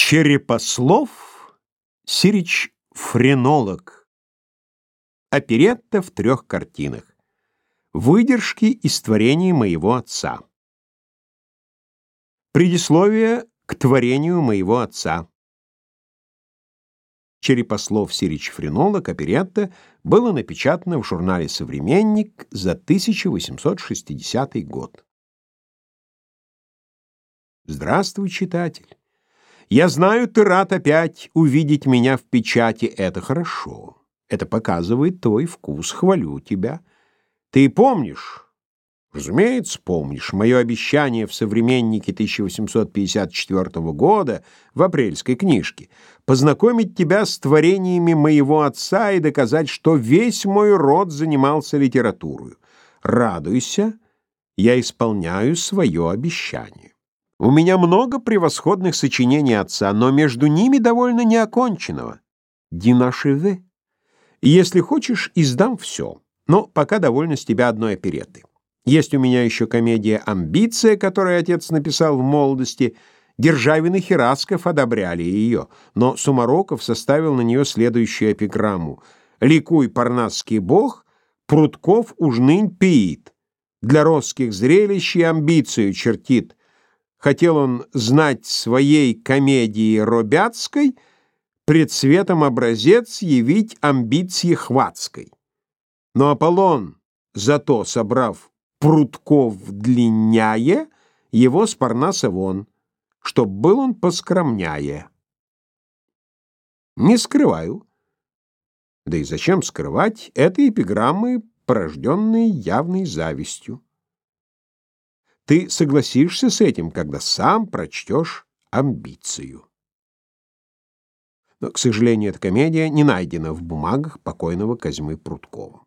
Черепослов Сирич Френолог. Оперетта в трех картинах. Выдержки из творений моего отца. Предисловие к творению моего отца. Черепослов Сирич Френолог, оперетта, было напечатано в журнале «Современник» за 1860 год. Здравствуй, читатель! Я знаю, ты рад опять увидеть меня в печати. Это хорошо. Это показывает твой вкус. Хвалю тебя. Ты помнишь? Разумеется, помнишь мое обещание в «Современнике» 1854 года в апрельской книжке познакомить тебя с творениями моего отца и доказать, что весь мой род занимался литературой. Радуйся, я исполняю свое обещание. У меня много превосходных сочинений отца, но между ними довольно неоконченного. Динашеве. Если хочешь, издам все, но пока довольно с тебя одной опереты. Есть у меня еще комедия «Амбиция», которую отец написал в молодости. Державин и Херасков одобряли ее, но Сумароков составил на нее следующую эпиграмму. «Ликуй, парнасский бог, Прутков уж нынь пиит. Для росских зрелищ и амбицию чертит. Хотел он знать своей комедии Робятской, пред светом образец явить амбиции Хватской. Но Аполлон, зато собрав прутков длинняе, его с Парнаса вон, чтоб был он поскромняе. Не скрываю. Да и зачем скрывать? Это эпиграммы, порожденные явной завистью. Ты согласишься с этим, когда сам прочтешь амбицию. Но, к сожалению, эта комедия не найдена в бумагах покойного Козьмы Прудкова.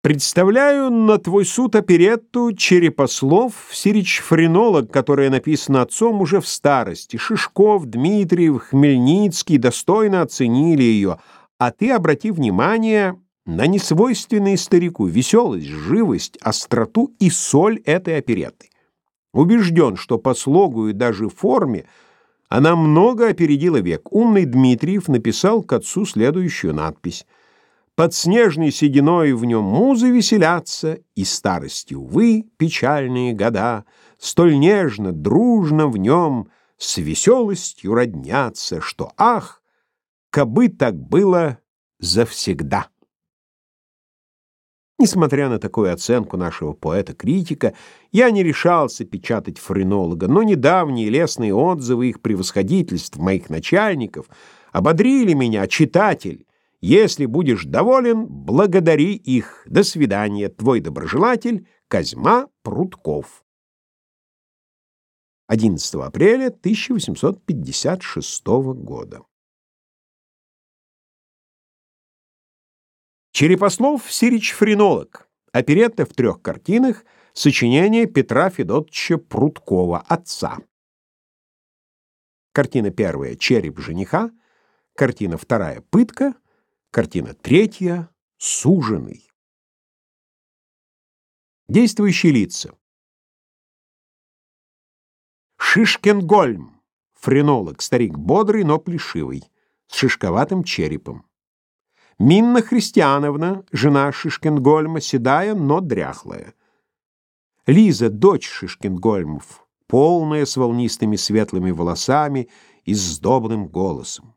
Представляю на твой суд оперетту «Черепослов» Сирич-френолог, которая написана отцом уже в старости. Шишков, Дмитриев, Хмельницкий достойно оценили ее, а ты обрати внимание на несвойственные старику веселость, живость, остроту и соль этой оперетты. Убежден, что по слогу и даже форме она много опередила век. Умный Дмитриев написал к отцу следующую надпись. «Под снежной сединой в нем музы веселятся, и старости, увы, печальные года, столь нежно, дружно в нем с веселостью роднятся, что, ах, кабы так было завсегда!» Несмотря на такую оценку нашего поэта-критика, я не решался печатать френолога, но недавние лестные отзывы их превосходительств моих начальников ободрили меня, читатель. Если будешь доволен, благодари их. До свидания, твой доброжелатель Козьма Прутков. 11 апреля 1856 года. Черепослов Сирич-френолог. Оперетта в трех картинах. Сочинение Петра Федотовича Прудкова, отца. Картина первая «Череп жениха», картина вторая «Пытка», картина третья «Суженый». Действующие лица. Шишкенгольм, френолог, старик бодрый, но плешивый, с шишковатым черепом. Минна Христиановна, жена Шишкингольма, седая, но дряхлая. Лиза, дочь Шишкингольмов, полная, с волнистыми светлыми волосами и с сдобным голосом.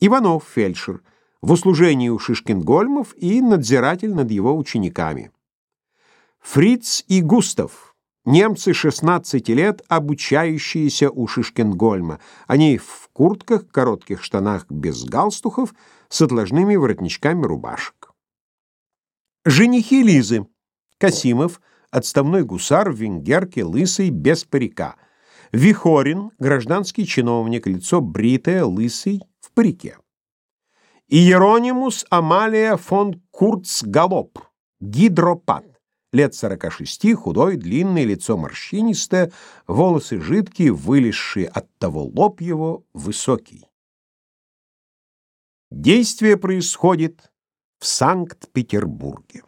Иванов, фельдшер, в услужении у Шишкингольмов и надзиратель над его учениками. Фриц и Густав, немцы 16 лет, обучающиеся у Шишкингольма. Они в куртках, коротких штанах без галстухов, с отложными воротничками рубашек. Женихи Лизы. Касимов, отставной гусар в венгерке, лысый, без парика. Вихорин, гражданский чиновник, лицо бритое, лысый, в парике. Иеронимус Амалия фон Курцгалоп, гидропат. Лет сорока шести, худой, длинный, лицо морщинистое, волосы жидкие, вылезшие от того лоб его высокий. Действие происходит в Санкт-Петербурге.